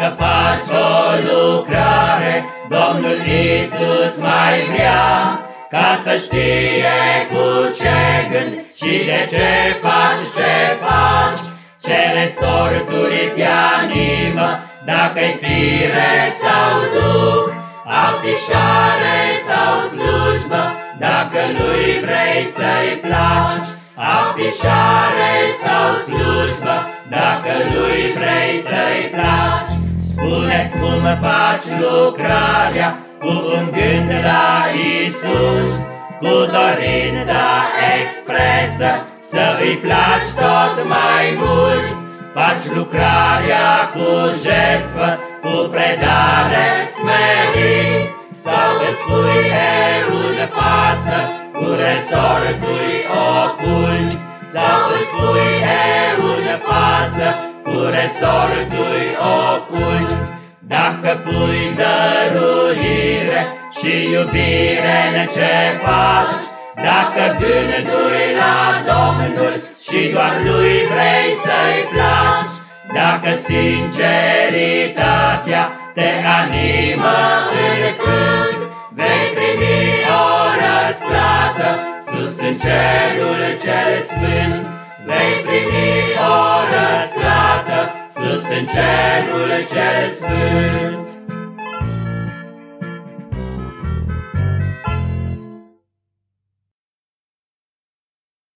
Dacă faci o lucrare, Domnul Isus mai vrea ca să știe cu ce gând și de ce faci ce faci. Cele sorturi te animă, dacă-i fire sau duc, afișare sau slujbă, dacă lui vrei să-i placi. Afișare sau slujbă, dacă lui vrei să-i placi. Spune cum faci lucrarea, cu un gând la Isus, cu dorința expresă să îi placi tot mai mult. Faci lucrarea cu jertfă, cu predare smerit, sau îți pui în față cu resortui ocult, sau îți pui Dacă pui dăruire și iubire în ce faci, Dacă gândui la Domnul și doar Lui vrei să-i placi, Dacă sinceritatea te animă în cânt, Vei primi o răsplată sus în cerul cel sfânt, Vei primi o răsplată sus în cerul cel sfânt.